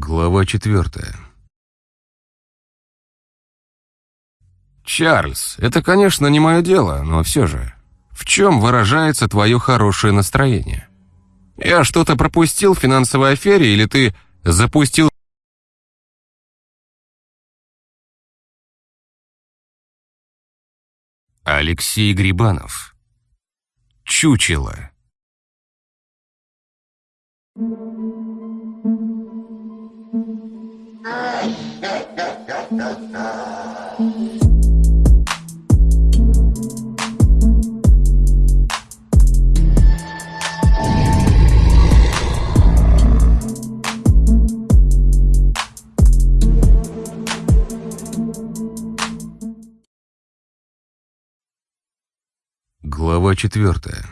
Глава четвертая. «Чарльз, это, конечно, не мое дело, но все же. В чем выражается твое хорошее настроение? Я что-то пропустил в финансовой афере или ты запустил...» Алексей Грибанов. Чучело. Глава четвертая.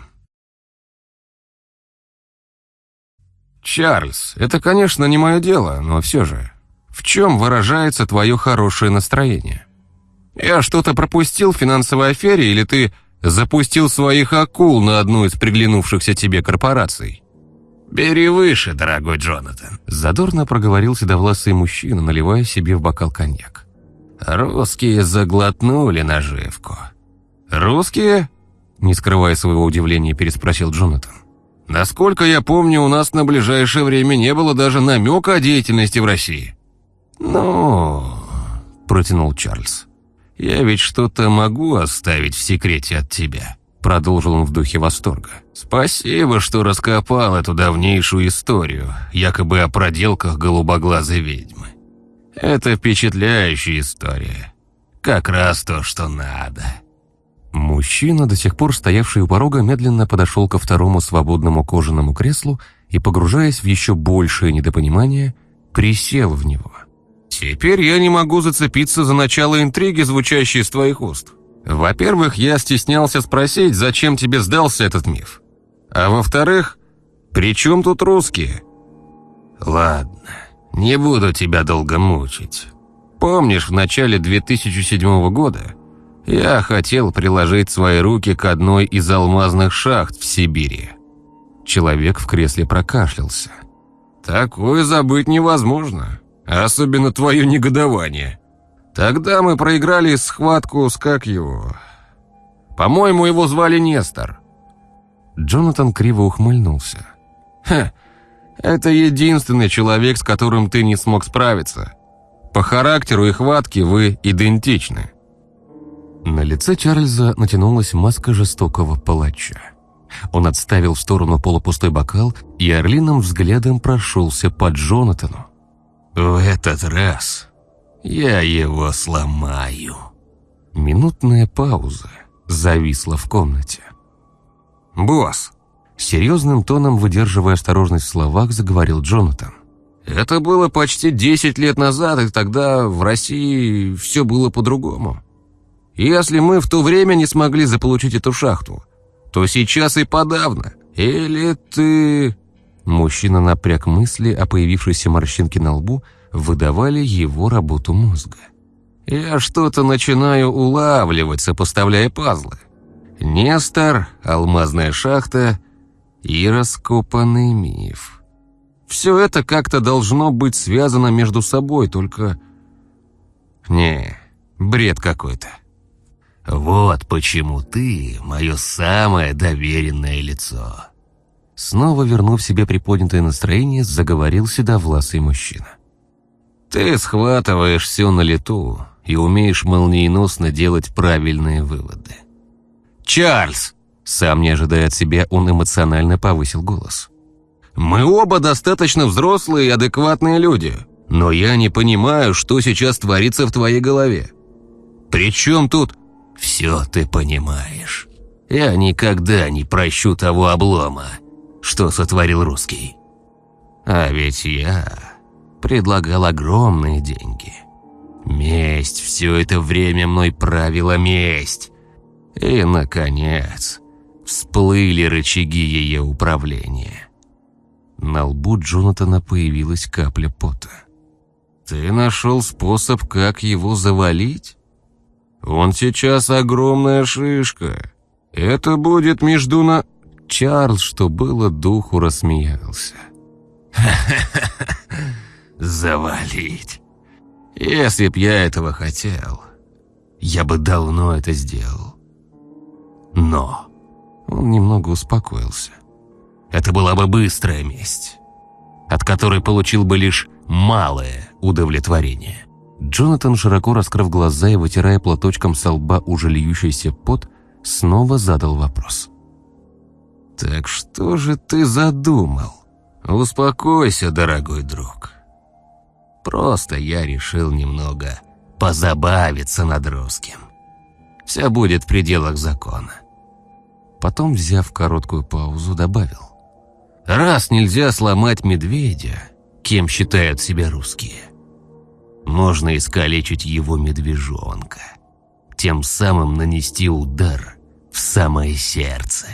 «Чарльз, это, конечно, не мое дело, но все же. В чем выражается твое хорошее настроение? Я что-то пропустил в финансовой афере или ты запустил своих акул на одну из приглянувшихся тебе корпораций?» «Бери выше, дорогой Джонатан», — задорно проговорил седовласый мужчина, наливая себе в бокал коньяк. «Русские заглотнули наживку». «Русские?» Не скрывая своего удивления, переспросил Джонатан. «Насколько я помню, у нас на ближайшее время не было даже намека о деятельности в России». «Ну...» – протянул Чарльз. «Я ведь что-то могу оставить в секрете от тебя», – продолжил он в духе восторга. «Спасибо, что раскопал эту давнейшую историю, якобы о проделках голубоглазой ведьмы. Это впечатляющая история. Как раз то, что надо». Мужчина, до сих пор стоявший у порога, медленно подошел ко второму свободному кожаному креслу и, погружаясь в еще большее недопонимание, присел в него. «Теперь я не могу зацепиться за начало интриги, звучащей из твоих уст. Во-первых, я стеснялся спросить, зачем тебе сдался этот миф. А во-вторых, при чем тут русские?» «Ладно, не буду тебя долго мучить. Помнишь, в начале 2007 года я хотел приложить свои руки к одной из алмазных шахт в Сибири. Человек в кресле прокашлялся. Такое забыть невозможно, особенно твое негодование. Тогда мы проиграли схватку с как его... По-моему, его звали Нестор. Джонатан криво ухмыльнулся. «Ха, это единственный человек, с которым ты не смог справиться. По характеру и хватке вы идентичны». На лице Чарльза натянулась маска жестокого палача. Он отставил в сторону полупустой бокал и орлиным взглядом прошелся по Джонатану. «В этот раз я его сломаю». Минутная пауза зависла в комнате. «Босс!» Серьезным тоном, выдерживая осторожность в словах, заговорил Джонатан. «Это было почти десять лет назад, и тогда в России все было по-другому. Если мы в то время не смогли заполучить эту шахту, то сейчас и подавно. Или ты...» Мужчина напряг мысли, а появившиеся морщинки на лбу выдавали его работу мозга. «Я что-то начинаю улавливать, сопоставляя пазлы. Нестор, алмазная шахта и раскопанный миф. Все это как-то должно быть связано между собой, только... Не, бред какой-то». «Вот почему ты мое самое доверенное лицо». Снова вернув себе приподнятое настроение, заговорил седовласый мужчина. «Ты схватываешь все на лету и умеешь молниеносно делать правильные выводы». «Чарльз!» Сам не ожидая от себя, он эмоционально повысил голос. «Мы оба достаточно взрослые и адекватные люди, но я не понимаю, что сейчас творится в твоей голове. Причем тут все ты понимаешь. Я никогда не прощу того облома, что сотворил русский. А ведь я предлагал огромные деньги. Месть, все это время мной правила месть. И, наконец, всплыли рычаги ее управления. На лбу Джонатана появилась капля пота. «Ты нашел способ, как его завалить?» Он сейчас огромная шишка. Это будет между на...» Чарльз, что было духу, рассмеялся. завалить. Если б я этого хотел, я бы давно это сделал. Но он немного успокоился. Это была бы быстрая месть, от которой получил бы лишь малое удовлетворение. Джонатан, широко раскрыв глаза и вытирая платочком со лба уже пот, снова задал вопрос. «Так что же ты задумал? Успокойся, дорогой друг. Просто я решил немного позабавиться над русским. Все будет в пределах закона». Потом, взяв короткую паузу, добавил. «Раз нельзя сломать медведя, кем считают себя русские, можно искалечить его медвежонка, тем самым нанести удар в самое сердце.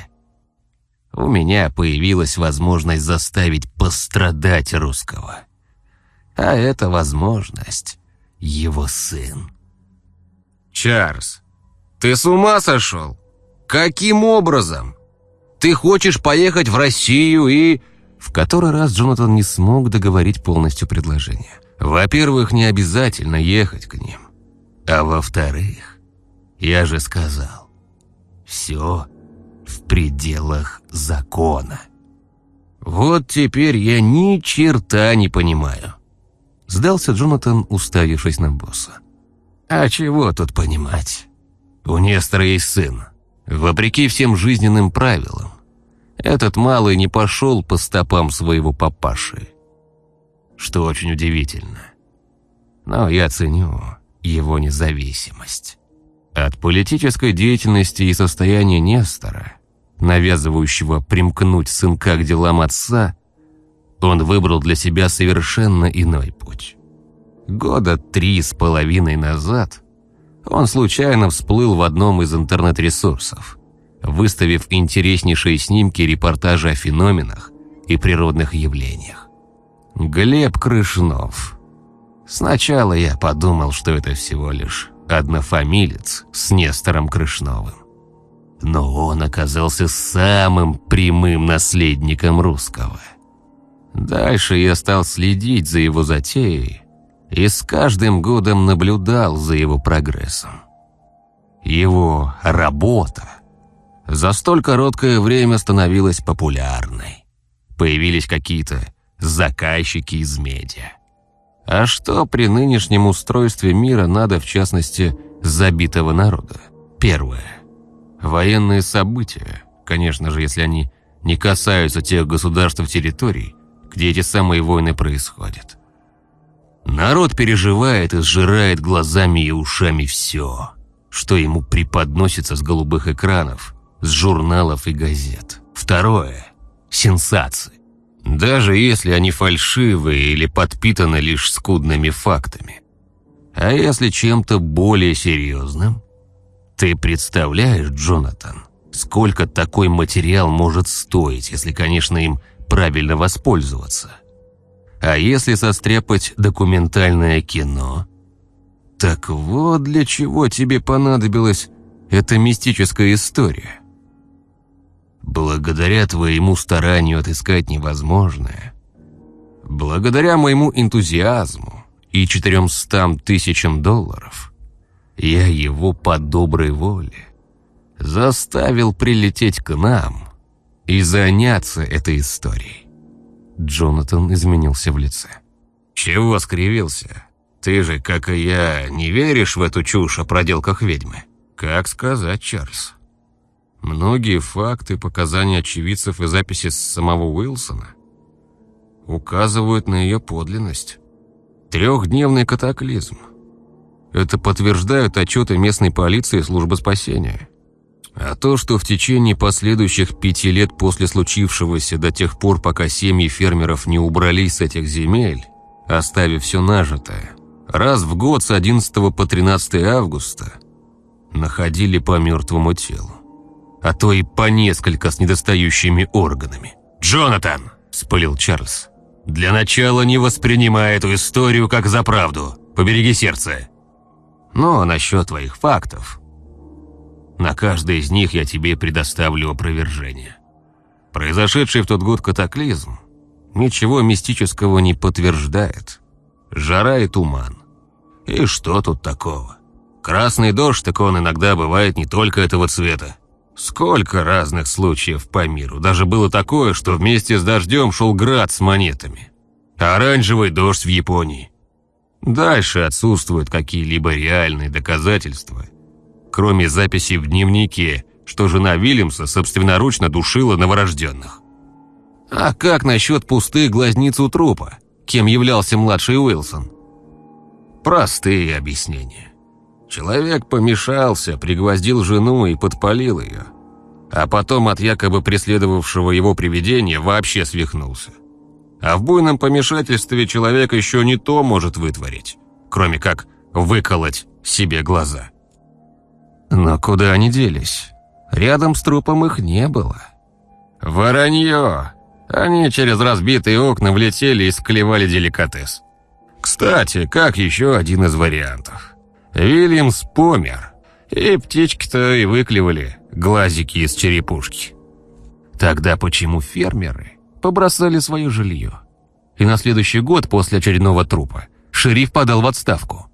У меня появилась возможность заставить пострадать русского. А эта возможность — его сын. «Чарльз, ты с ума сошел? Каким образом? Ты хочешь поехать в Россию и...» В который раз Джонатан не смог договорить полностью предложение. Во-первых, не обязательно ехать к ним. А во-вторых, я же сказал, все в пределах закона. Вот теперь я ни черта не понимаю. Сдался Джонатан, уставившись на босса. А чего тут понимать? У Нестора есть сын. Вопреки всем жизненным правилам, этот малый не пошел по стопам своего папаши. Что очень удивительно. Но я ценю его независимость. От политической деятельности и состояния Нестора, навязывающего примкнуть сынка к делам отца, он выбрал для себя совершенно иной путь. Года три с половиной назад он случайно всплыл в одном из интернет-ресурсов – выставив интереснейшие снимки репортажи о феноменах и природных явлениях. Глеб Крышнов. Сначала я подумал, что это всего лишь однофамилец с Нестором Крышновым. Но он оказался самым прямым наследником русского. Дальше я стал следить за его затеей и с каждым годом наблюдал за его прогрессом. Его работа за столь короткое время становилась популярной. Появились какие-то заказчики из медиа. А что при нынешнем устройстве мира надо, в частности, забитого народа? Первое. Военные события, конечно же, если они не касаются тех государств и территорий, где эти самые войны происходят. Народ переживает и сжирает глазами и ушами все, что ему преподносится с голубых экранов с журналов и газет. Второе – сенсации. Даже если они фальшивые или подпитаны лишь скудными фактами. А если чем-то более серьезным? Ты представляешь, Джонатан, сколько такой материал может стоить, если, конечно, им правильно воспользоваться? А если состряпать документальное кино? Так вот для чего тебе понадобилась эта мистическая история. Благодаря твоему старанию отыскать невозможное, благодаря моему энтузиазму и четыремстам тысячам долларов, я его по доброй воле заставил прилететь к нам и заняться этой историей. Джонатан изменился в лице. «Чего скривился? Ты же, как и я, не веришь в эту чушь о проделках ведьмы?» «Как сказать, Чарльз?» Многие факты, показания очевидцев и записи самого Уилсона указывают на ее подлинность. Трехдневный катаклизм. Это подтверждают отчеты местной полиции и службы спасения. А то, что в течение последующих пяти лет после случившегося до тех пор, пока семьи фермеров не убрались с этих земель, оставив все нажитое, раз в год с 11 по 13 августа находили по мертвому телу а то и по несколько с недостающими органами. «Джонатан!» – спылил Чарльз. «Для начала не воспринимай эту историю как за правду. Побереги сердце. Но насчет твоих фактов. На каждый из них я тебе предоставлю опровержение. Произошедший в тот год катаклизм ничего мистического не подтверждает. жара и туман. И что тут такого? Красный дождь, так он иногда бывает не только этого цвета. Сколько разных случаев по миру. Даже было такое, что вместе с дождем шел град с монетами. Оранжевый дождь в Японии. Дальше отсутствуют какие-либо реальные доказательства, кроме записи в дневнике, что жена Вильямса собственноручно душила новорожденных. А как насчет пустых глазниц у трупа, кем являлся младший Уилсон? Простые объяснения. Человек помешался, пригвоздил жену и подпалил ее. А потом от якобы преследовавшего его привидения вообще свихнулся. А в буйном помешательстве человек еще не то может вытворить, кроме как выколоть себе глаза. Но куда они делись? Рядом с трупом их не было. Воронье! Они через разбитые окна влетели и склевали деликатес. Кстати, как еще один из вариантов. Вильямс помер, и птички-то и выклевали глазики из черепушки. Тогда почему фермеры побросали свое жилье. И на следующий год после очередного трупа шериф подал в отставку.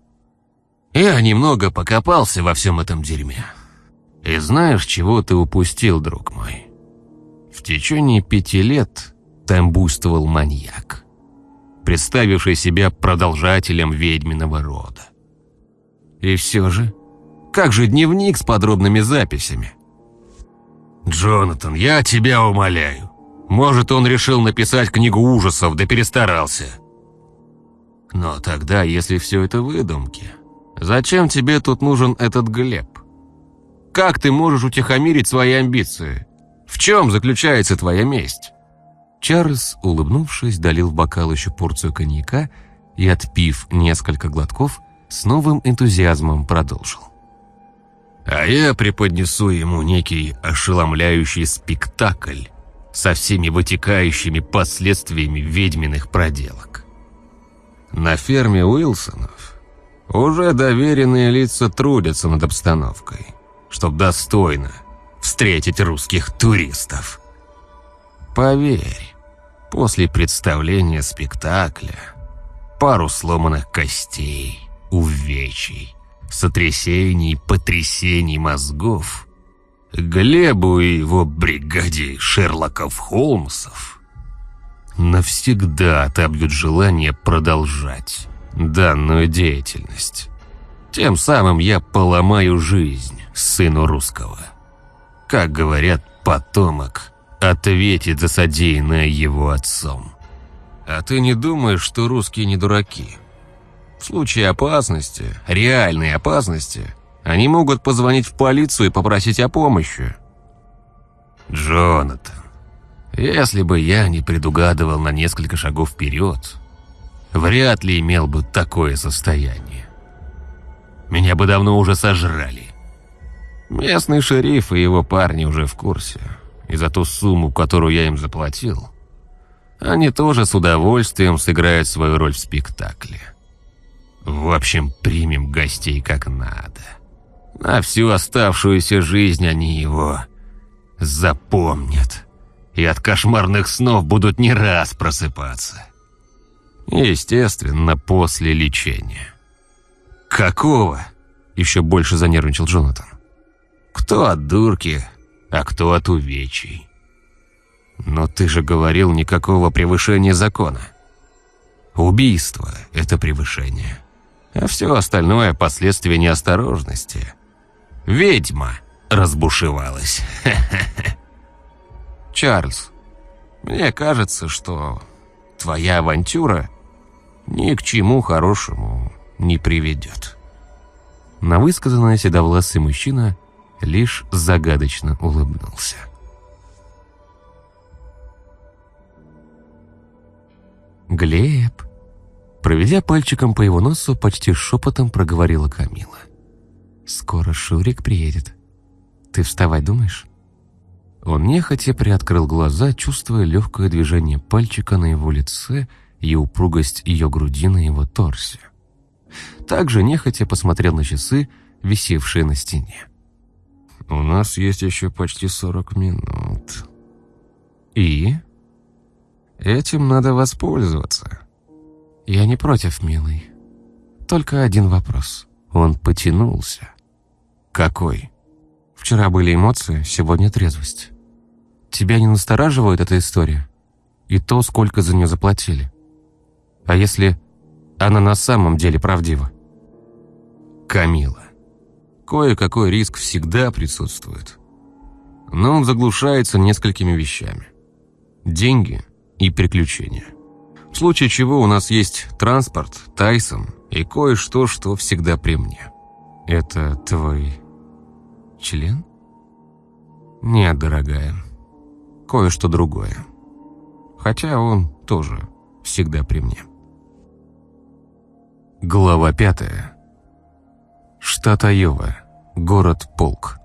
Я немного покопался во всем этом дерьме. И знаешь, чего ты упустил, друг мой? В течение пяти лет там буйствовал маньяк, представивший себя продолжателем ведьминого рода. И все же, как же дневник с подробными записями? «Джонатан, я тебя умоляю, может, он решил написать книгу ужасов, да перестарался. Но тогда, если все это выдумки, зачем тебе тут нужен этот Глеб? Как ты можешь утихомирить свои амбиции? В чем заключается твоя месть?» Чарльз, улыбнувшись, долил в бокал еще порцию коньяка и, отпив несколько глотков, с новым энтузиазмом продолжил. «А я преподнесу ему некий ошеломляющий спектакль, со всеми вытекающими последствиями ведьминых проделок. На ферме Уилсонов уже доверенные лица трудятся над обстановкой, чтобы достойно встретить русских туристов. Поверь, после представления спектакля пару сломанных костей, увечий, сотрясений, потрясений мозгов – Глебу и его бригаде Шерлоков Холмсов навсегда отобьют желание продолжать данную деятельность. Тем самым я поломаю жизнь сыну русского. Как говорят, потомок ответит за содеянное его отцом. А ты не думаешь, что русские не дураки? В случае опасности, реальной опасности, они могут позвонить в полицию и попросить о помощи. Джонатан, если бы я не предугадывал на несколько шагов вперед, вряд ли имел бы такое состояние. Меня бы давно уже сожрали. Местный шериф и его парни уже в курсе. И за ту сумму, которую я им заплатил, они тоже с удовольствием сыграют свою роль в спектакле. В общем, примем гостей как надо. На всю оставшуюся жизнь они его запомнят. И от кошмарных снов будут не раз просыпаться. Естественно, после лечения. «Какого?» – еще больше занервничал Джонатан. «Кто от дурки, а кто от увечий?» «Но ты же говорил, никакого превышения закона. Убийство – это превышение, а все остальное – последствия неосторожности». Ведьма разбушевалась. Чарльз, мне кажется, что твоя авантюра ни к чему хорошему не приведет. На высказанное седовласый мужчина лишь загадочно улыбнулся. «Глеб!» Проведя пальчиком по его носу, почти шепотом проговорила Камила. Скоро Шурик приедет. Ты вставать думаешь?» Он нехотя приоткрыл глаза, чувствуя легкое движение пальчика на его лице и упругость ее груди на его торсе. Также нехотя посмотрел на часы, висевшие на стене. «У нас есть еще почти сорок минут». «И?» «Этим надо воспользоваться. «Я не против, милый. Только один вопрос». Он потянулся. «Какой?» «Вчера были эмоции, сегодня трезвость. Тебя не настораживает эта история? И то, сколько за нее заплатили? А если она на самом деле правдива?» «Камила, кое-какой риск всегда присутствует. Но он заглушается несколькими вещами. Деньги и приключения. В случае чего у нас есть транспорт, Тайсон и кое-что, что всегда при мне. Это твой член? Нет, дорогая. Кое-что другое. Хотя он тоже всегда при мне. Глава пятая. Штат Айова. Город Полк.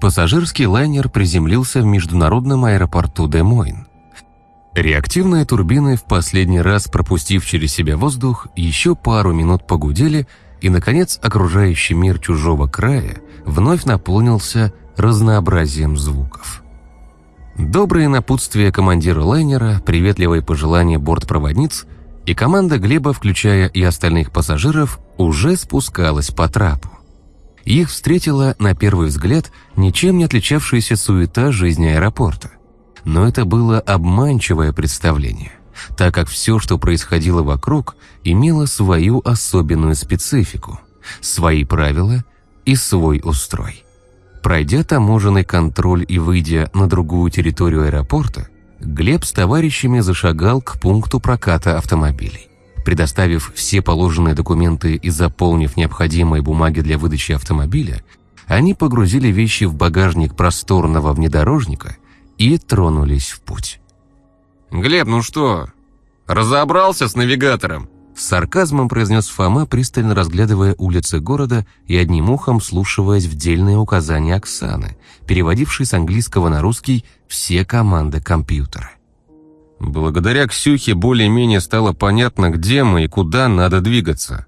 Пассажирский лайнер приземлился в международном аэропорту Де-Мойн. Реактивные турбины, в последний раз пропустив через себя воздух, еще пару минут погудели, и, наконец, окружающий мир чужого края вновь наполнился разнообразием звуков. Добрые напутствия командира лайнера, приветливые пожелания бортпроводниц и команда Глеба, включая и остальных пассажиров, уже спускалась по трапу. Их встретила, на первый взгляд, ничем не отличавшаяся суета жизни аэропорта – но это было обманчивое представление, так как все, что происходило вокруг, имело свою особенную специфику, свои правила и свой устрой. Пройдя таможенный контроль и выйдя на другую территорию аэропорта, Глеб с товарищами зашагал к пункту проката автомобилей. Предоставив все положенные документы и заполнив необходимые бумаги для выдачи автомобиля, они погрузили вещи в багажник просторного внедорожника и тронулись в путь. «Глеб, ну что, разобрался с навигатором?» С сарказмом произнес Фома, пристально разглядывая улицы города и одним ухом слушаясь в дельные указания Оксаны, переводившей с английского на русский все команды компьютера. Благодаря Ксюхе более-менее стало понятно, где мы и куда надо двигаться.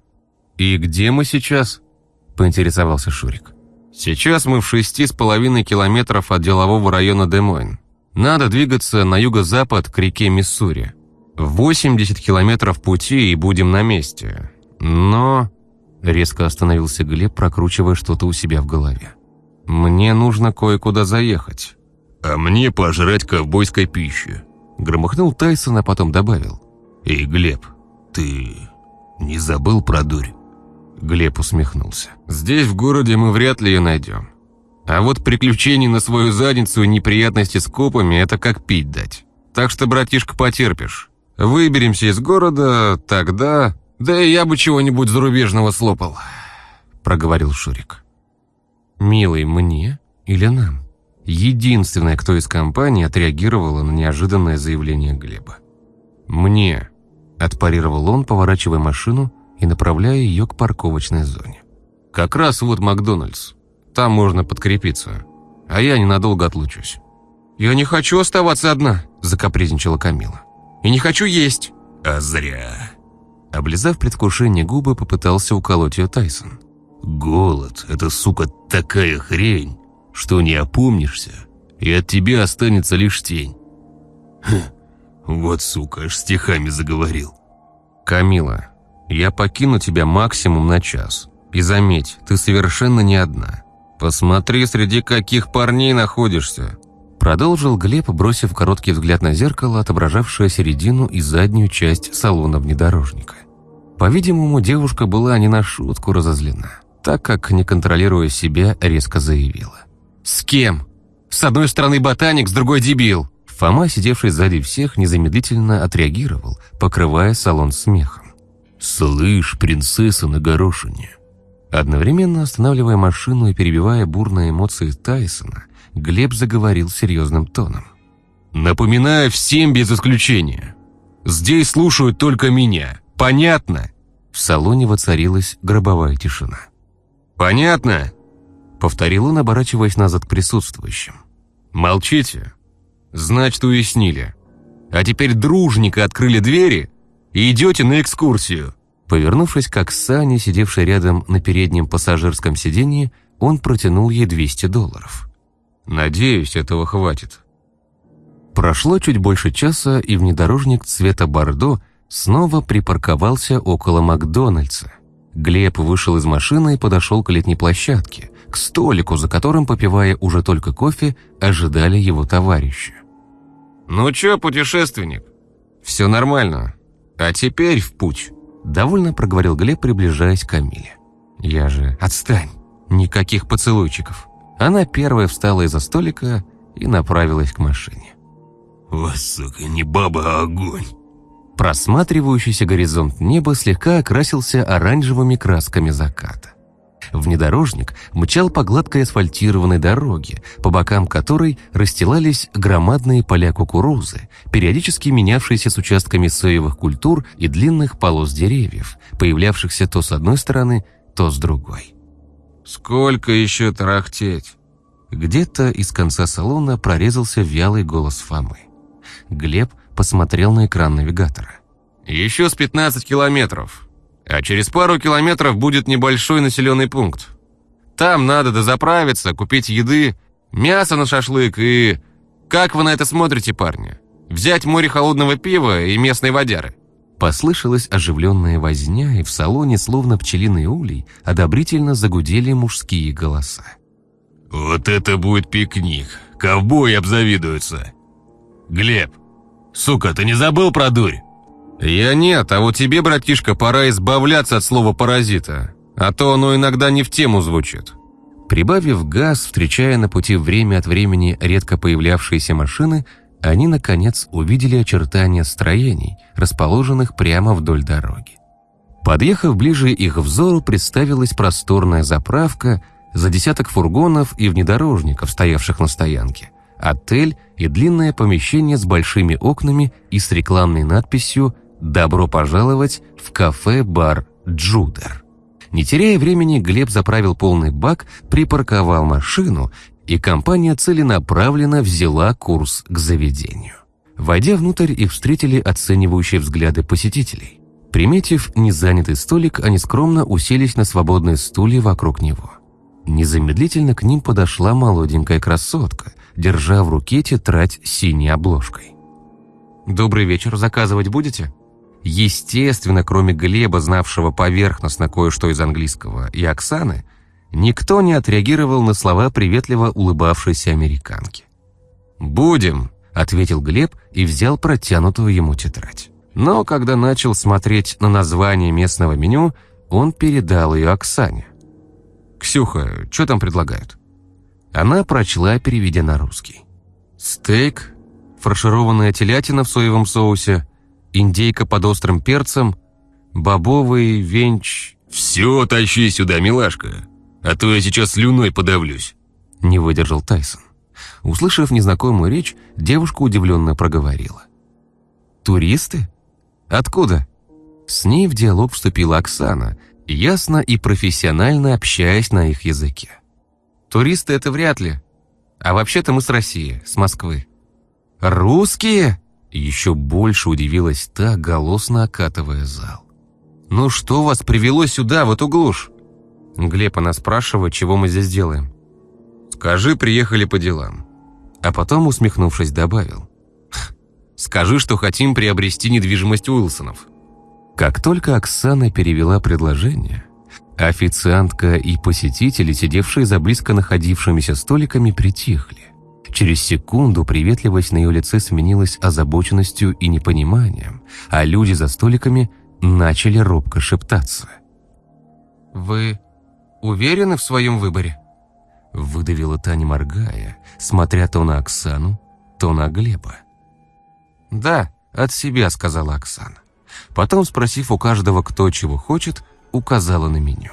«И где мы сейчас?» – поинтересовался Шурик. Сейчас мы в шести с половиной километров от делового района Демойн. Надо двигаться на юго-запад к реке Миссури. 80 километров пути и будем на месте. Но... Резко остановился Глеб, прокручивая что-то у себя в голове. «Мне нужно кое-куда заехать». «А мне пожрать ковбойской пищи», — громыхнул Тайсон, а потом добавил. «Эй, Глеб, ты не забыл про дурь?» Глеб усмехнулся. «Здесь, в городе, мы вряд ли ее найдем. А вот приключений на свою задницу и неприятности с копами – это как пить дать. Так что, братишка, потерпишь. Выберемся из города, тогда... Да и я бы чего-нибудь зарубежного слопал», – проговорил Шурик. «Милый, мне или нам?» Единственная, кто из компании отреагировала на неожиданное заявление Глеба. «Мне», – отпарировал он, поворачивая машину и направляя ее к парковочной зоне. «Как раз вот Макдональдс. Там можно подкрепиться. А я ненадолго отлучусь». «Я не хочу оставаться одна», – закапризничала Камила. «И не хочу есть». «А зря». Облизав предвкушение губы, попытался уколоть ее Тайсон. «Голод – это, сука, такая хрень, что не опомнишься, и от тебя останется лишь тень». Хм, вот, сука, аж стихами заговорил. «Камила, я покину тебя максимум на час. И заметь, ты совершенно не одна. Посмотри, среди каких парней находишься». Продолжил Глеб, бросив короткий взгляд на зеркало, отображавшее середину и заднюю часть салона внедорожника. По-видимому, девушка была не на шутку разозлена, так как, не контролируя себя, резко заявила. «С кем? С одной стороны ботаник, с другой дебил!» Фома, сидевший сзади всех, незамедлительно отреагировал, покрывая салон смехом. «Слышь, принцесса на горошине!» Одновременно останавливая машину и перебивая бурные эмоции Тайсона, Глеб заговорил серьезным тоном. «Напоминаю всем без исключения. Здесь слушают только меня. Понятно?» В салоне воцарилась гробовая тишина. «Понятно?» Повторил он, оборачиваясь назад к присутствующим. «Молчите. Значит, уяснили. А теперь дружненько открыли двери и идете на экскурсию». Повернувшись к Оксане, сидевшей рядом на переднем пассажирском сиденье, он протянул ей 200 долларов. «Надеюсь, этого хватит». Прошло чуть больше часа, и внедорожник цвета бордо снова припарковался около Макдональдса. Глеб вышел из машины и подошел к летней площадке, к столику, за которым, попивая уже только кофе, ожидали его товарищи. «Ну чё, путешественник? Все нормально. А теперь в путь», — довольно проговорил Глеб, приближаясь к Камиле. «Я же... Отстань! Никаких поцелуйчиков!» Она первая встала из-за столика и направилась к машине. «О, сука, не баба, а огонь!» Просматривающийся горизонт неба слегка окрасился оранжевыми красками заката. Внедорожник мчал по гладкой асфальтированной дороге, по бокам которой расстилались громадные поля кукурузы, периодически менявшиеся с участками соевых культур и длинных полос деревьев, появлявшихся то с одной стороны, то с другой. «Сколько еще тарахтеть?» Где-то из конца салона прорезался вялый голос Фомы. Глеб посмотрел на экран навигатора. «Еще с 15 километров. А через пару километров будет небольшой населенный пункт. Там надо дозаправиться, купить еды, мясо на шашлык и... Как вы на это смотрите, парни? Взять море холодного пива и местной водяры?» Послышалась оживленная возня, и в салоне, словно пчелиный улей, одобрительно загудели мужские голоса. «Вот это будет пикник! Ковбои обзавидуются!» «Глеб, сука, ты не забыл про дурь?» «Я нет, а вот тебе, братишка, пора избавляться от слова «паразита», а то оно иногда не в тему звучит». Прибавив газ, встречая на пути время от времени редко появлявшиеся машины, они, наконец, увидели очертания строений, расположенных прямо вдоль дороги. Подъехав ближе их взору, представилась просторная заправка за десяток фургонов и внедорожников, стоявших на стоянке, отель и длинное помещение с большими окнами и с рекламной надписью «Добро пожаловать в кафе-бар Джудер». Не теряя времени, Глеб заправил полный бак, припарковал машину, и компания целенаправленно взяла курс к заведению. Войдя внутрь, их встретили оценивающие взгляды посетителей. Приметив незанятый столик, они скромно уселись на свободные стулья вокруг него. Незамедлительно к ним подошла молоденькая красотка, держа в руке тетрадь синей обложкой. «Добрый вечер, заказывать будете?» Естественно, кроме Глеба, знавшего поверхностно кое-что из английского, и Оксаны, никто не отреагировал на слова приветливо улыбавшейся американки. «Будем», — ответил Глеб и взял протянутую ему тетрадь. Но когда начал смотреть на название местного меню, он передал ее Оксане. «Ксюха, что там предлагают?» Она прочла, переведя на русский. «Стейк, фаршированная телятина в соевом соусе, индейка под острым перцем, бобовый венч...» «Все тащи сюда, милашка, а то я сейчас слюной подавлюсь», — не выдержал Тайсон. Услышав незнакомую речь, девушка удивленно проговорила. «Туристы? Откуда?» С ней в диалог вступила Оксана, ясно и профессионально общаясь на их языке. «Туристы это вряд ли. А вообще-то мы с России, с Москвы». «Русские?» Еще больше удивилась та, голосно окатывая зал. «Ну что вас привело сюда, в эту глушь?» Глеб она спрашивает, чего мы здесь делаем. «Скажи, приехали по делам». А потом, усмехнувшись, добавил. «Скажи, что хотим приобрести недвижимость Уилсонов». Как только Оксана перевела предложение, официантка и посетители, сидевшие за близко находившимися столиками, притихли. Через секунду приветливость на ее лице сменилась озабоченностью и непониманием, а люди за столиками начали робко шептаться. «Вы уверены в своем выборе?» Выдавила Таня, моргая, смотря то на Оксану, то на Глеба. «Да, от себя», — сказала Оксана. Потом, спросив у каждого, кто чего хочет, указала на меню.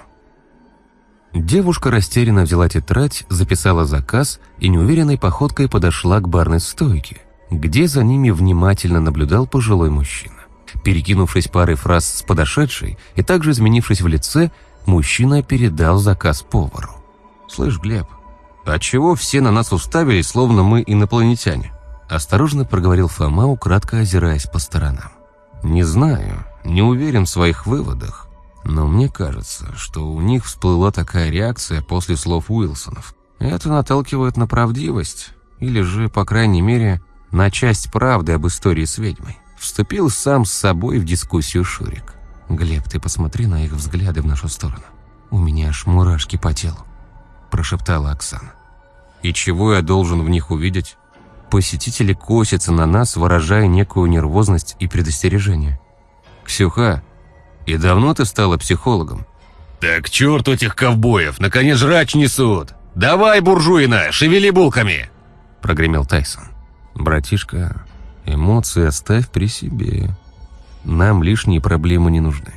Девушка растерянно взяла тетрадь, записала заказ и неуверенной походкой подошла к барной стойке, где за ними внимательно наблюдал пожилой мужчина. Перекинувшись парой фраз с подошедшей и также изменившись в лице, мужчина передал заказ повару. «Слышь, Глеб, а чего все на нас уставились, словно мы инопланетяне?» Осторожно проговорил Фома, украдко озираясь по сторонам. «Не знаю, не уверен в своих выводах, но мне кажется, что у них всплыла такая реакция после слов Уилсонов. Это наталкивает на правдивость, или же, по крайней мере, на часть правды об истории с ведьмой. Вступил сам с собой в дискуссию Шурик. «Глеб, ты посмотри на их взгляды в нашу сторону. У меня аж мурашки по телу», – прошептала Оксана. «И чего я должен в них увидеть?» Посетители косятся на нас, выражая некую нервозность и предостережение. «Ксюха, и давно ты стала психологом?» «Так черт этих ковбоев, наконец жрач несут! Давай, буржуина, шевели булками!» – прогремел Тайсон. «Братишка, эмоции оставь при себе. Нам лишние проблемы не нужны».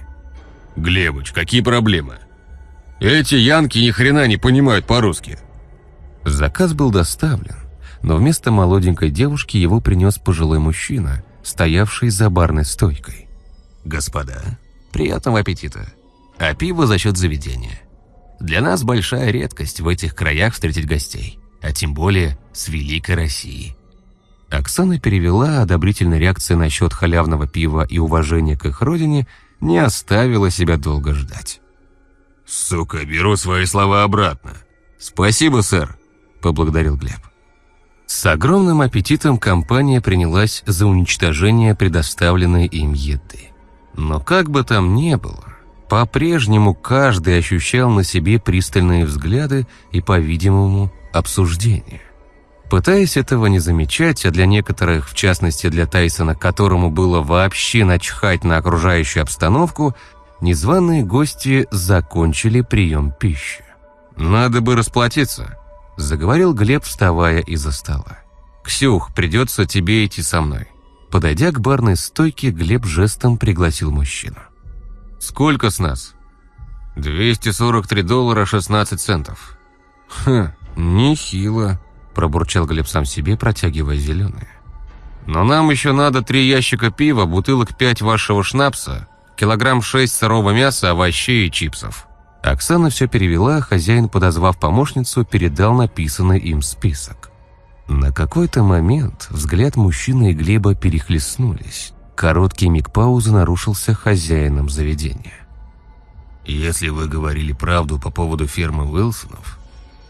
«Глебыч, какие проблемы? Эти янки ни хрена не понимают по-русски». Заказ был доставлен, но вместо молоденькой девушки его принес пожилой мужчина, стоявший за барной стойкой. «Господа, приятного аппетита. А пиво за счет заведения. Для нас большая редкость в этих краях встретить гостей, а тем более с Великой России». Оксана перевела одобрительная реакция насчет халявного пива и уважения к их родине не оставила себя долго ждать. «Сука, беру свои слова обратно». «Спасибо, сэр», — поблагодарил Глеб. С огромным аппетитом компания принялась за уничтожение предоставленной им еды. Но как бы там ни было, по-прежнему каждый ощущал на себе пристальные взгляды и, по-видимому, обсуждения. Пытаясь этого не замечать, а для некоторых, в частности для Тайсона, которому было вообще начхать на окружающую обстановку, незваные гости закончили прием пищи. «Надо бы расплатиться», — заговорил Глеб, вставая из-за стола. «Ксюх, придется тебе идти со мной». Подойдя к барной стойке, Глеб жестом пригласил мужчину. «Сколько с нас?» «243 доллара 16 центов». «Хм, нехило», пробурчал Глеб сам себе, протягивая зеленые. «Но нам еще надо три ящика пива, бутылок пять вашего шнапса, килограмм шесть сырого мяса, овощей и чипсов». Оксана все перевела, хозяин, подозвав помощницу, передал написанный им список. На какой-то момент взгляд мужчины и Глеба перехлестнулись. Короткий миг паузы нарушился хозяином заведения. «Если вы говорили правду по поводу фермы Уилсонов,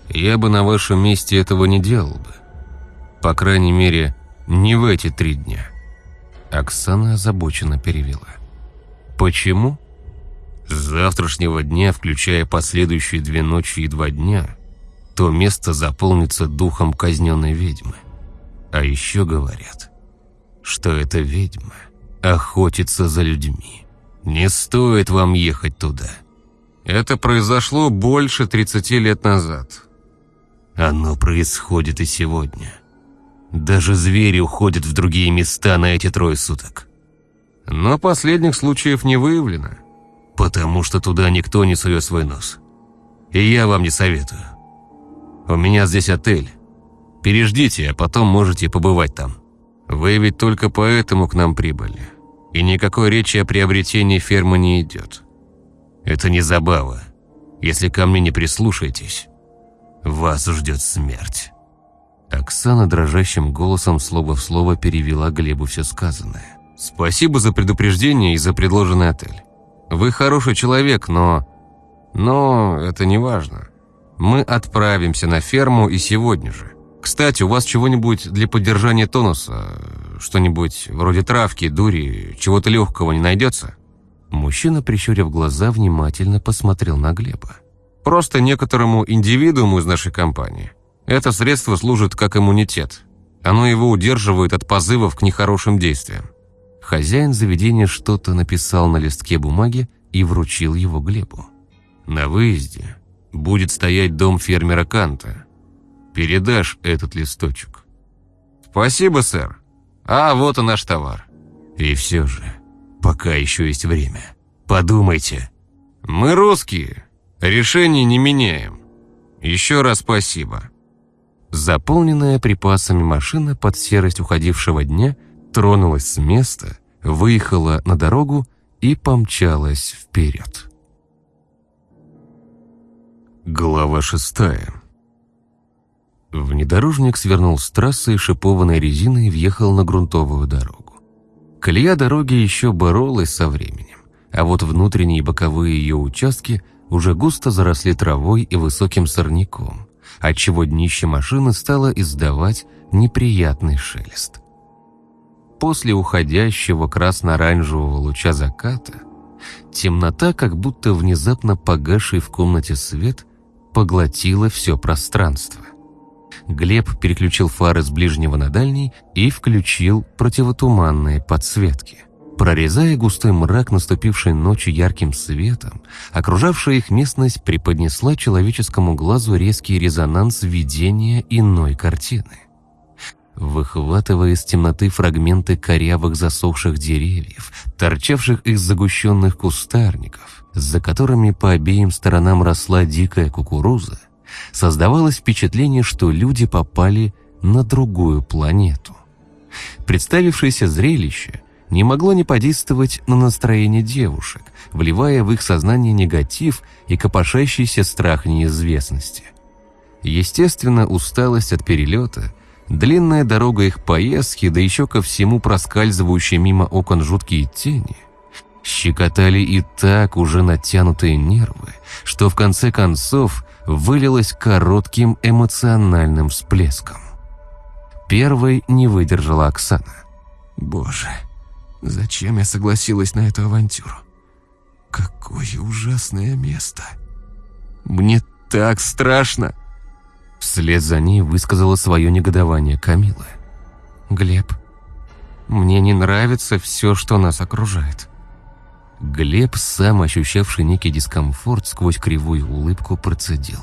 я бы на вашем месте этого не делал бы. По крайней мере, не в эти три дня. Оксана озабоченно перевела. Почему? С завтрашнего дня, включая последующие две ночи и два дня, то место заполнится духом казненной ведьмы. А еще говорят, что эта ведьма охотится за людьми. Не стоит вам ехать туда. Это произошло больше 30 лет назад. Оно происходит и сегодня. Даже звери уходят в другие места на эти трое суток. Но последних случаев не выявлено. Потому что туда никто не сует свой нос. И я вам не советую. У меня здесь отель. Переждите, а потом можете побывать там. Вы ведь только поэтому к нам прибыли. И никакой речи о приобретении фермы не идет. Это не забава. Если ко мне не прислушаетесь, вас ждет смерть». Оксана дрожащим голосом слово в слово перевела Глебу все сказанное. «Спасибо за предупреждение и за предложенный отель. Вы хороший человек, но... Но это не важно. Мы отправимся на ферму и сегодня же. Кстати, у вас чего-нибудь для поддержания тонуса? Что-нибудь вроде травки, дури, чего-то легкого не найдется?» Мужчина, прищурив глаза, внимательно посмотрел на Глеба. Просто некоторому индивидууму из нашей компании это средство служит как иммунитет. Оно его удерживает от позывов к нехорошим действиям. Хозяин заведения что-то написал на листке бумаги и вручил его Глебу. На выезде будет стоять дом фермера Канта. Передашь этот листочек. Спасибо, сэр. А вот и наш товар. И все же, пока еще есть время. Подумайте. Мы русские, Решение не меняем. Еще раз спасибо. Заполненная припасами машина под серость уходившего дня тронулась с места, выехала на дорогу и помчалась вперед. Глава шестая. Внедорожник свернул с трассы шипованной резины и въехал на грунтовую дорогу. Колея дороги еще боролась со временем, а вот внутренние и боковые ее участки – уже густо заросли травой и высоким сорняком, отчего днище машины стало издавать неприятный шелест. после уходящего красно-оранжевого луча заката, темнота, как будто внезапно погасший в комнате свет, поглотила все пространство. Глеб переключил фары с ближнего на дальний и включил противотуманные подсветки. Прорезая густой мрак наступившей ночи ярким светом, окружавшая их местность преподнесла человеческому глазу резкий резонанс видения иной картины. Выхватывая из темноты фрагменты корявых засохших деревьев, торчавших из загущенных кустарников, за которыми по обеим сторонам росла дикая кукуруза, создавалось впечатление, что люди попали на другую планету. Представившееся зрелище не могло не подействовать на настроение девушек, вливая в их сознание негатив и копошащийся страх неизвестности. Естественно, усталость от перелета, длинная дорога их поездки, да еще ко всему проскальзывающие мимо окон жуткие тени, щекотали и так уже натянутые нервы, что в конце концов вылилось коротким эмоциональным всплеском. Первой не выдержала Оксана. «Боже, зачем я согласилась на эту авантюру? Какое ужасное место! Мне так страшно!» Вслед за ней высказала свое негодование Камила. «Глеб, мне не нравится все, что нас окружает». Глеб, сам ощущавший некий дискомфорт, сквозь кривую улыбку процедил.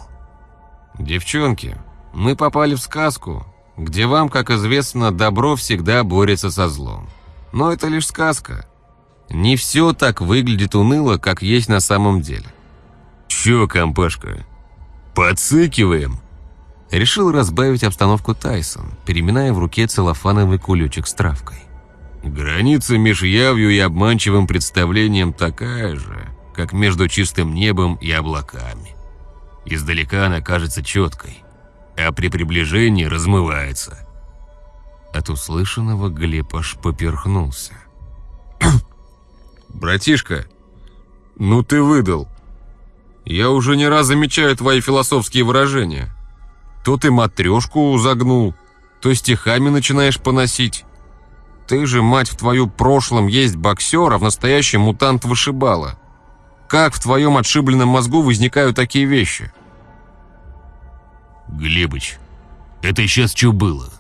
«Девчонки, мы попали в сказку, где вам, как известно, добро всегда борется со злом. Но это лишь сказка. Не все так выглядит уныло, как есть на самом деле». «Чё, компашка, подсыкиваем?» Решил разбавить обстановку Тайсон, переминая в руке целлофановый кулечек с травкой. Граница между явью и обманчивым представлением такая же, как между чистым небом и облаками. Издалека она кажется четкой, а при приближении размывается. От услышанного Глеб аж поперхнулся. «Братишка, ну ты выдал. Я уже не раз замечаю твои философские выражения. То ты матрешку загнул, то стихами начинаешь поносить». Ты же, мать в твою, прошлом есть боксер, а в настоящем мутант вышибала. Как в твоем отшибленном мозгу возникают такие вещи? Глебыч, это сейчас что было?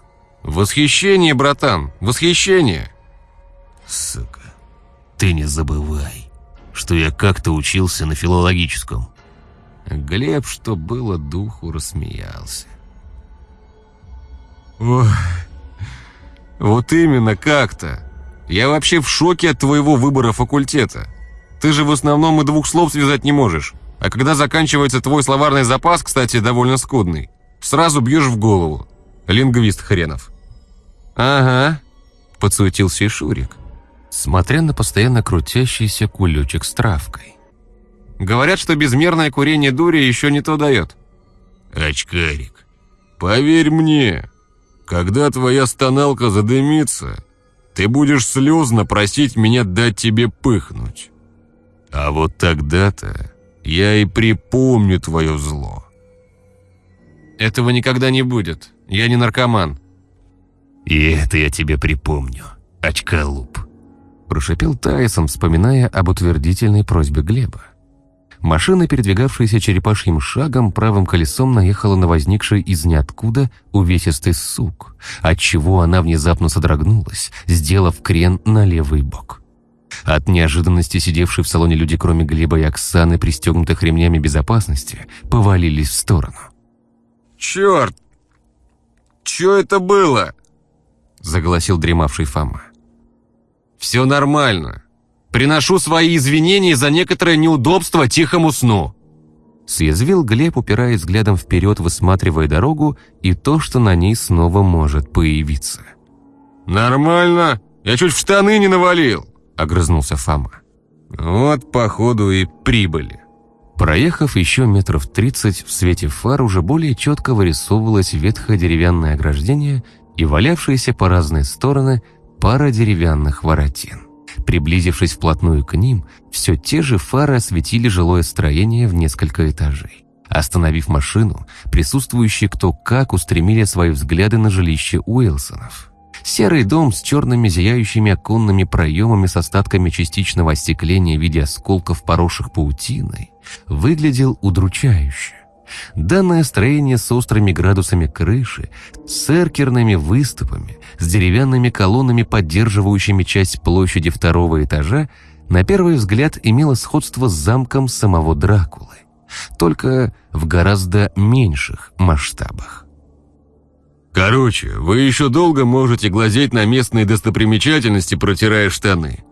Восхищение, братан, восхищение. Сука, ты не забывай, что я как-то учился на филологическом. Глеб, что было духу, рассмеялся. Ох... Вот именно, как-то. Я вообще в шоке от твоего выбора факультета. Ты же в основном и двух слов связать не можешь. А когда заканчивается твой словарный запас, кстати, довольно скудный, сразу бьешь в голову. Лингвист хренов. Ага, подсуетился и Шурик, смотря на постоянно крутящийся кулечек с травкой. Говорят, что безмерное курение дури еще не то дает. Очкарик, поверь мне, когда твоя стоналка задымится, ты будешь слезно просить меня дать тебе пыхнуть. А вот тогда-то я и припомню твое зло. Этого никогда не будет. Я не наркоман. И это я тебе припомню, очколуп. Прошипел Тайсон, вспоминая об утвердительной просьбе Глеба. Машина, передвигавшаяся черепашьим шагом, правым колесом наехала на возникший из ниоткуда увесистый сук, отчего она внезапно содрогнулась, сделав крен на левый бок. От неожиданности сидевшие в салоне люди, кроме Глеба и Оксаны, пристегнутых ремнями безопасности, повалились в сторону. «Черт! Че это было?» — заголосил дремавший Фома. «Все нормально. Приношу свои извинения за некоторое неудобство тихому сну». Съязвил Глеб, упираясь взглядом вперед, высматривая дорогу и то, что на ней снова может появиться. «Нормально. Я чуть в штаны не навалил», — огрызнулся Фома. «Вот, походу, и прибыли». Проехав еще метров тридцать, в свете фар уже более четко вырисовывалось ветхое деревянное ограждение и валявшиеся по разные стороны пара деревянных воротин. Приблизившись вплотную к ним, все те же фары осветили жилое строение в несколько этажей. Остановив машину, присутствующие кто как устремили свои взгляды на жилище Уилсонов. Серый дом с черными зияющими оконными проемами с остатками частичного остекления в виде осколков, поросших паутиной, выглядел удручающе. Данное строение с острыми градусами крыши, с эркерными выступами, с деревянными колоннами, поддерживающими часть площади второго этажа, на первый взгляд имело сходство с замком самого Дракулы, только в гораздо меньших масштабах. Короче, вы еще долго можете глазеть на местные достопримечательности, протирая штаны.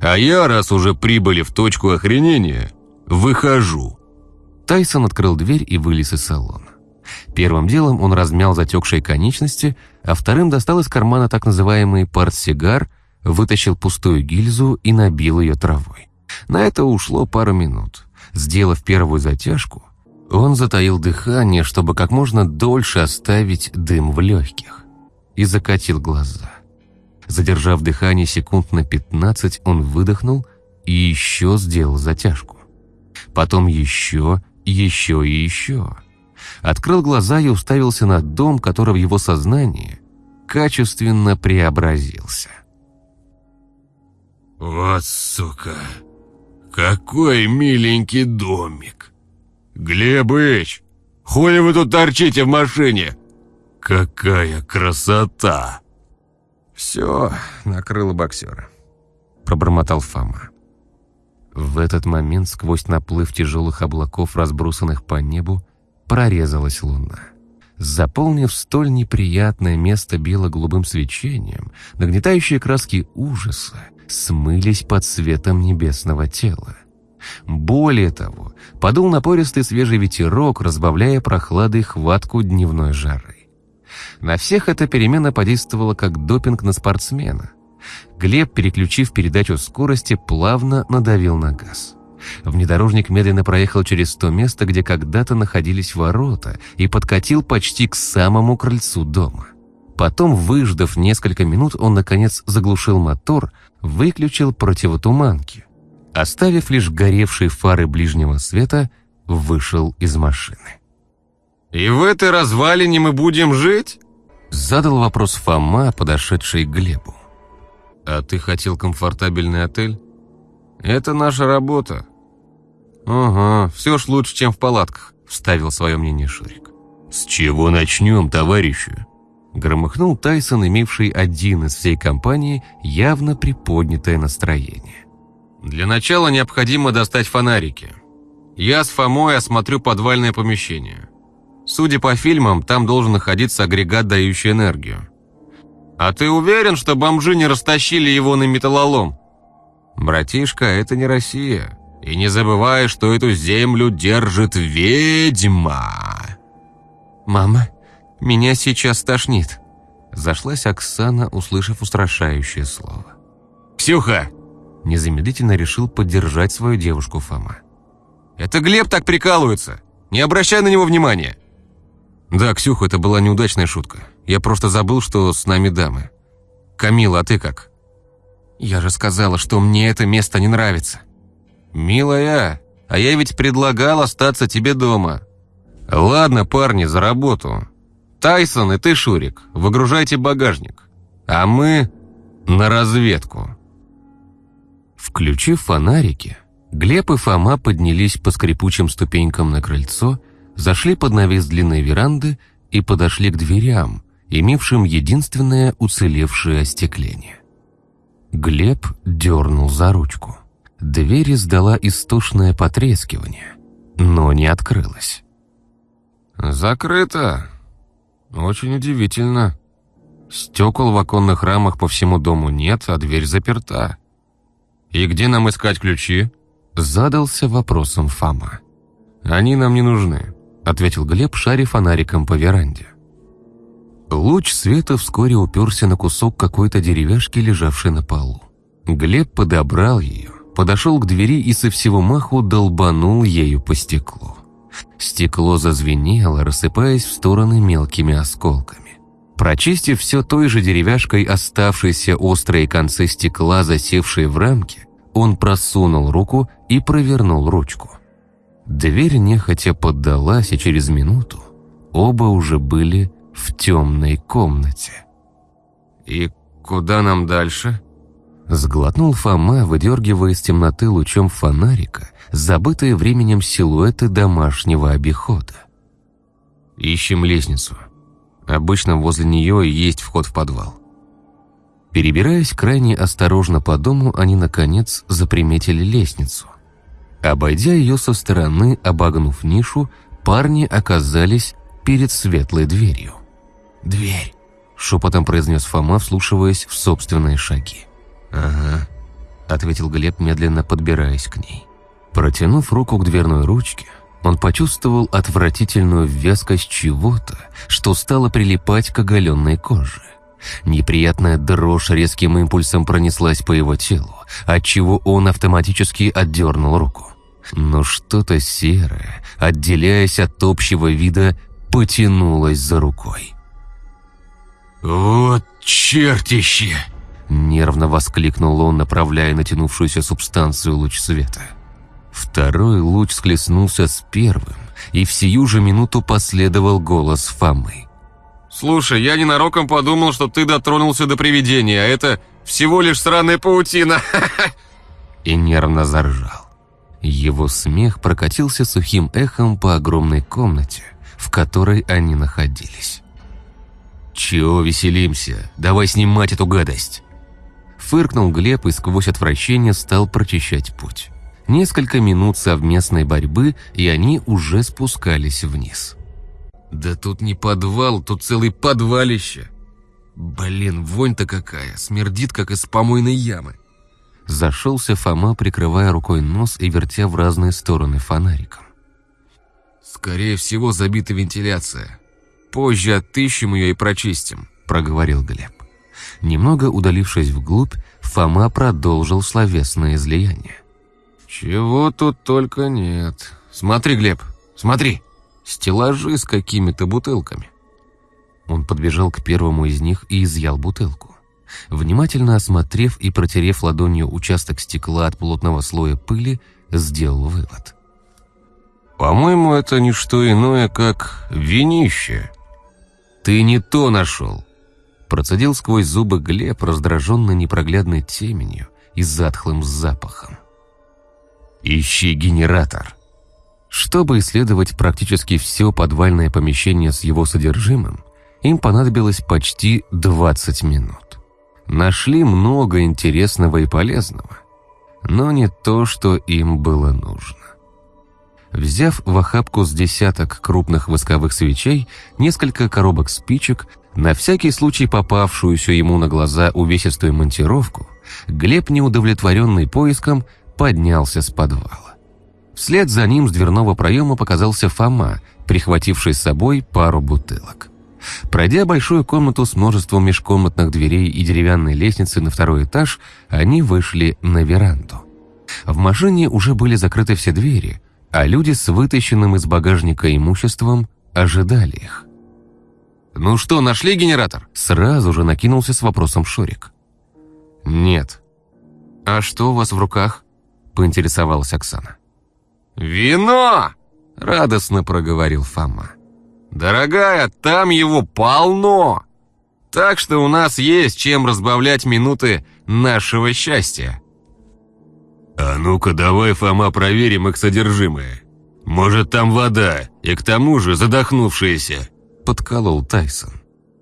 А я, раз уже прибыли в точку охренения, выхожу. Тайсон открыл дверь и вылез из салона. Первым делом он размял затекшие конечности, а вторым достал из кармана так называемый портсигар, вытащил пустую гильзу и набил ее травой. На это ушло пару минут. Сделав первую затяжку, он затаил дыхание, чтобы как можно дольше оставить дым в легких, и закатил глаза. Задержав дыхание секунд на 15, он выдохнул и еще сделал затяжку. Потом еще, еще и еще. Открыл глаза и уставился на дом, который в его сознании качественно преобразился. «Вот сука! Какой миленький домик!» «Глебыч, хули вы тут торчите в машине? Какая красота!» «Все, накрыло боксера», — пробормотал Фома. В этот момент сквозь наплыв тяжелых облаков, разбросанных по небу, прорезалась луна. Заполнив столь неприятное место бело-голубым свечением, нагнетающие краски ужаса смылись под светом небесного тела. Более того, подул напористый свежий ветерок, разбавляя прохладой хватку дневной жары. На всех эта перемена подействовала как допинг на спортсмена. Глеб, переключив передачу скорости, плавно надавил на газ. Внедорожник медленно проехал через то место, где когда-то находились ворота, и подкатил почти к самому крыльцу дома. Потом, выждав несколько минут, он, наконец, заглушил мотор, выключил противотуманки оставив лишь горевшие фары ближнего света, вышел из машины. «И в этой развалине мы будем жить?» Задал вопрос Фома, подошедший к Глебу. «А ты хотел комфортабельный отель?» «Это наша работа». «Ага, все ж лучше, чем в палатках», — вставил свое мнение Шурик. «С чего начнем, товарищи?» Громыхнул Тайсон, имевший один из всей компании явно приподнятое настроение. Для начала необходимо достать фонарики. Я с Фомой осмотрю подвальное помещение. Судя по фильмам, там должен находиться агрегат, дающий энергию. А ты уверен, что бомжи не растащили его на металлолом? Братишка, это не Россия. И не забывай, что эту землю держит ведьма. Мама, меня сейчас тошнит. Зашлась Оксана, услышав устрашающее слово. «Ксюха, Незамедлительно решил поддержать свою девушку Фома. «Это Глеб так прикалывается! Не обращай на него внимания!» «Да, Ксюха, это была неудачная шутка. Я просто забыл, что с нами дамы. Камила, а ты как?» «Я же сказала, что мне это место не нравится». «Милая, а я ведь предлагал остаться тебе дома». «Ладно, парни, за работу. Тайсон и ты, Шурик, выгружайте багажник. А мы на разведку». Включив фонарики, Глеб и Фома поднялись по скрипучим ступенькам на крыльцо, зашли под навес длинной веранды и подошли к дверям, имевшим единственное уцелевшее остекление. Глеб дернул за ручку. Дверь издала истошное потрескивание, но не открылась. «Закрыто. Очень удивительно. Стекол в оконных рамах по всему дому нет, а дверь заперта. «И где нам искать ключи?» Задался вопросом Фома. «Они нам не нужны», — ответил Глеб, шаря фонариком по веранде. Луч света вскоре уперся на кусок какой-то деревяшки, лежавшей на полу. Глеб подобрал ее, подошел к двери и со всего маху долбанул ею по стеклу. Стекло зазвенело, рассыпаясь в стороны мелкими осколками. Прочистив все той же деревяшкой оставшиеся острые концы стекла, засевшие в рамке, он просунул руку и провернул ручку. Дверь нехотя поддалась, и через минуту оба уже были в темной комнате. И куда нам дальше?» Сглотнул Фома, выдергивая из темноты лучом фонарика забытые временем силуэты домашнего обихода. «Ищем лестницу. Обычно возле нее и есть вход в подвал». Перебираясь крайне осторожно по дому, они, наконец, заприметили лестницу. Обойдя ее со стороны, обогнув нишу, парни оказались перед светлой дверью. «Дверь!» — шепотом произнес Фома, вслушиваясь в собственные шаги. «Ага», — ответил Глеб, медленно подбираясь к ней. Протянув руку к дверной ручке, он почувствовал отвратительную вязкость чего-то, что стало прилипать к оголенной коже. Неприятная дрожь резким импульсом пронеслась по его телу, отчего он автоматически отдернул руку. Но что-то серое, отделяясь от общего вида, потянулось за рукой. «Вот чертище!» Нервно воскликнул он, направляя натянувшуюся субстанцию луч света. Второй луч склеснулся с первым, и в сию же минуту последовал голос Фомы. «Слушай, я ненароком подумал, что ты дотронулся до привидения, а это всего лишь сраная паутина!» И нервно заржал. Его смех прокатился сухим эхом по огромной комнате, в которой они находились. «Чего веселимся? Давай снимать эту гадость!» Фыркнул Глеб и сквозь отвращение стал прочищать путь. Несколько минут совместной борьбы, и они уже спускались вниз. «Да тут не подвал, тут целый подвалище! Блин, вонь-то какая, смердит, как из помойной ямы!» Зашелся Фома, прикрывая рукой нос и вертя в разные стороны фонариком. «Скорее всего, забита вентиляция. Позже отыщем ее и прочистим», — проговорил Глеб. Немного удалившись вглубь, Фома продолжил словесное излияние. «Чего тут только нет. Смотри, Глеб, смотри. Стеллажи с какими-то бутылками». Он подбежал к первому из них и изъял бутылку. Внимательно осмотрев и протерев ладонью участок стекла от плотного слоя пыли, сделал вывод. «По-моему, это не что иное, как винище». «Ты не то нашел», Процедил сквозь зубы Глеб, раздраженный непроглядной теменью и затхлым запахом. «Ищи генератор!» Чтобы исследовать практически все подвальное помещение с его содержимым, им понадобилось почти 20 минут. Нашли много интересного и полезного, но не то, что им было нужно. Взяв в охапку с десяток крупных восковых свечей, несколько коробок спичек, на всякий случай попавшуюся ему на глаза увесистую монтировку, Глеб, неудовлетворенный поиском, поднялся с подвала. Вслед за ним с дверного проема показался Фома, прихвативший с собой пару бутылок. Пройдя большую комнату с множеством межкомнатных дверей и деревянной лестницы на второй этаж, они вышли на веранду. В машине уже были закрыты все двери, а люди с вытащенным из багажника имуществом ожидали их. «Ну что, нашли генератор?» Сразу же накинулся с вопросом Шурик. «Нет». «А что у вас в руках?» Поинтересовалась Оксана. «Вино!» — радостно проговорил Фома. «Дорогая, там его полно! Так что у нас есть чем разбавлять минуты нашего счастья». «А ну-ка давай, Фома, проверим их содержимое. Может, там вода, и к тому же задохнувшаяся», — подколол Тайсон.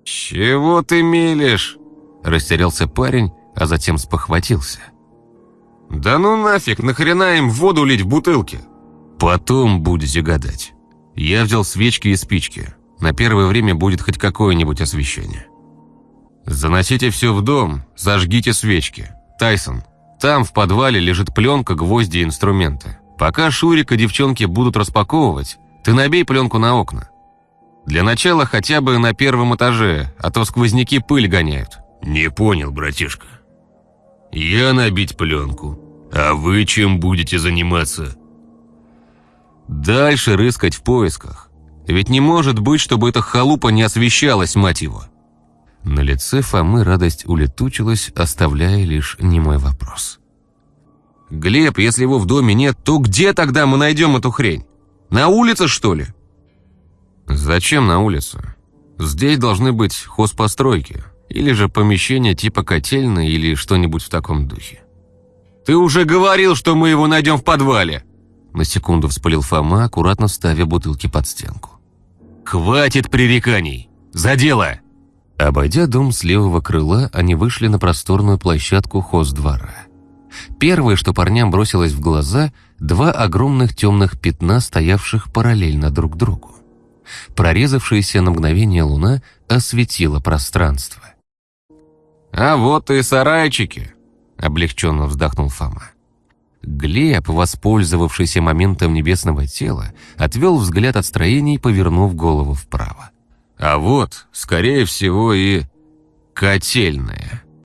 «Чего ты мелешь?» — растерялся парень, а затем спохватился. «Да ну нафиг, нахрена им воду лить в бутылке?» «Потом будете гадать. Я взял свечки и спички. На первое время будет хоть какое-нибудь освещение». «Заносите все в дом, зажгите свечки. Тайсон, там в подвале лежит пленка, гвозди и инструменты. Пока Шурик и девчонки будут распаковывать, ты набей пленку на окна. Для начала хотя бы на первом этаже, а то сквозняки пыль гоняют». «Не понял, братишка. Я набить пленку, а вы чем будете заниматься?» «Дальше рыскать в поисках. Ведь не может быть, чтобы эта халупа не освещалась, мать его». На лице Фомы радость улетучилась, оставляя лишь немой вопрос. «Глеб, если его в доме нет, то где тогда мы найдем эту хрень? На улице, что ли?» «Зачем на улице? Здесь должны быть хозпостройки. Или же помещение типа котельной или что-нибудь в таком духе. «Ты уже говорил, что мы его найдем в подвале!» На секунду вспылил Фома, аккуратно ставя бутылки под стенку. «Хватит пререканий! За дело!» Обойдя дом с левого крыла, они вышли на просторную площадку хоздвора. Первое, что парням бросилось в глаза, два огромных темных пятна, стоявших параллельно друг другу. Прорезавшаяся на мгновение луна осветила пространство. «А вот и сарайчики», — облегченно вздохнул Фома. Глеб, воспользовавшийся моментом небесного тела, отвел взгляд от строений, повернув голову вправо. «А вот, скорее всего, и котельная».